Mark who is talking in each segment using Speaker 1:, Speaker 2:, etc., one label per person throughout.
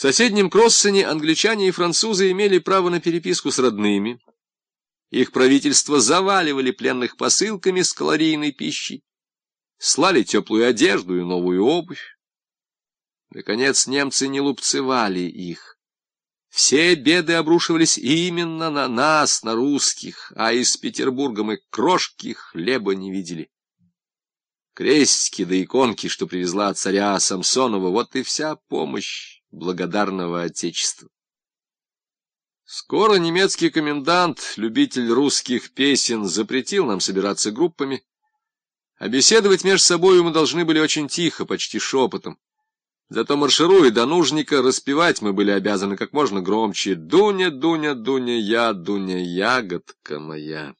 Speaker 1: В соседнем Кроссене англичане и французы имели право на переписку с родными. Их правительство заваливали пленных посылками с калорийной пищей, слали теплую одежду и новую обувь. Наконец немцы не лупцевали их. Все беды обрушивались именно на нас, на русских, а из Петербурга мы крошки хлеба не видели. Крестики да иконки, что привезла царя Самсонова, вот и вся помощь благодарного Отечества. Скоро немецкий комендант, любитель русских песен, запретил нам собираться группами, а беседовать между собой мы должны были очень тихо, почти шепотом. Зато маршируя до нужника, распевать мы были обязаны как можно громче «Дуня, Дуня, Дуня, я, Дуня, ягодка моя».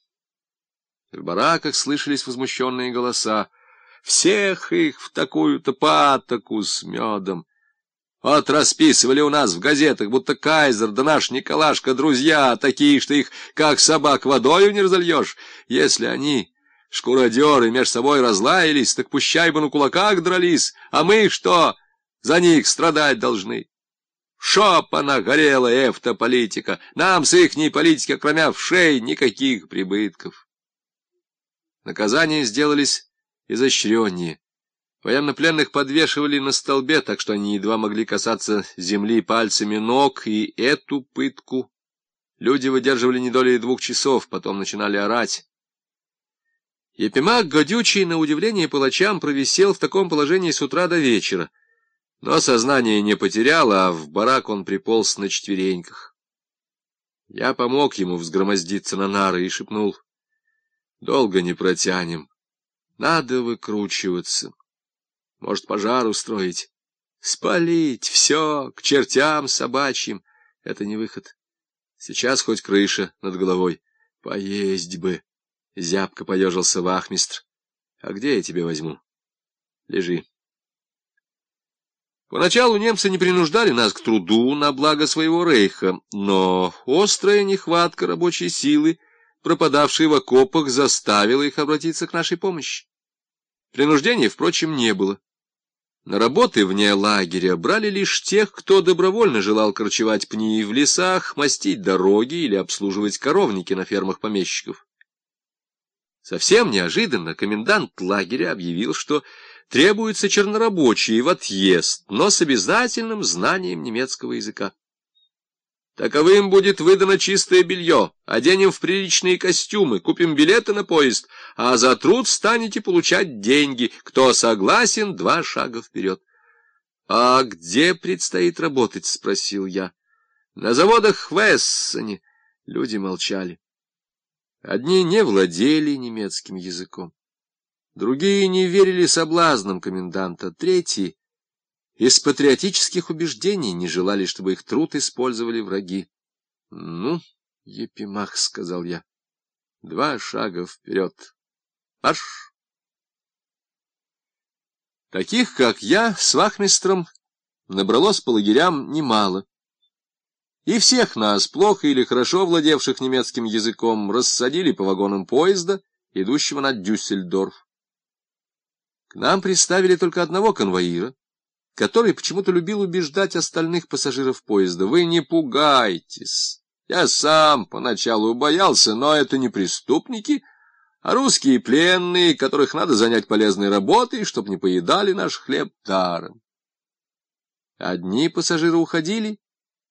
Speaker 1: В бараках слышались возмущенные голоса. Всех их в такую-то патоку с медом. Вот расписывали у нас в газетах, будто Кайзер да наш Николашка друзья, такие, что их как собак водою не разольешь. Если они, шкуродеры, меж собой разлаялись, так пущай бы на кулаках дрались, а мы что... За них страдать должны. Шоп она горела, эфта-политика. Нам с ихней политики, кроме вшей, никаких прибытков. Наказания сделались изощреннее. Военнопленных подвешивали на столбе, так что они едва могли касаться земли пальцами ног, и эту пытку люди выдерживали не долей двух часов, потом начинали орать. Епимак Годючий, на удивление палачам, провисел в таком положении с утра до вечера. Но сознание не потерял, а в барак он приполз на четвереньках. Я помог ему взгромоздиться на нары и шепнул. Долго не протянем. Надо выкручиваться. Может, пожар устроить. Спалить все к чертям собачьим. Это не выход. Сейчас хоть крыша над головой. Поесть бы. Зябко поежился вахмистр. А где я тебе возьму? Лежи. Поначалу немцы не принуждали нас к труду на благо своего рейха, но острая нехватка рабочей силы, пропадавшей в окопах, заставила их обратиться к нашей помощи. Принуждения, впрочем, не было. На работы вне лагеря брали лишь тех, кто добровольно желал корчевать пни в лесах, мастить дороги или обслуживать коровники на фермах помещиков. Совсем неожиданно комендант лагеря объявил, что требуются чернорабочие в отъезд, но с обязательным знанием немецкого языка. Таковым будет выдано чистое белье, оденем в приличные костюмы, купим билеты на поезд, а за труд станете получать деньги. Кто согласен, два шага вперед. — А где предстоит работать? — спросил я. — На заводах в Эссене. Люди молчали. Одни не владели немецким языком. Другие не верили соблазнам коменданта, третьи из патриотических убеждений не желали, чтобы их труд использовали враги. — Ну, Епимах, — сказал я, — два шага вперед. Аж! Таких, как я, с вахмистром набралось по лагерям немало. И всех нас, плохо или хорошо владевших немецким языком, рассадили по вагонам поезда, идущего на Дюссельдорф. К нам приставили только одного конвоира, который почему-то любил убеждать остальных пассажиров поезда. «Вы не пугайтесь! Я сам поначалу боялся, но это не преступники, а русские пленные, которых надо занять полезной работой, чтобы не поедали наш хлеб даром». Одни пассажиры уходили,